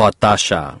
Rotacha.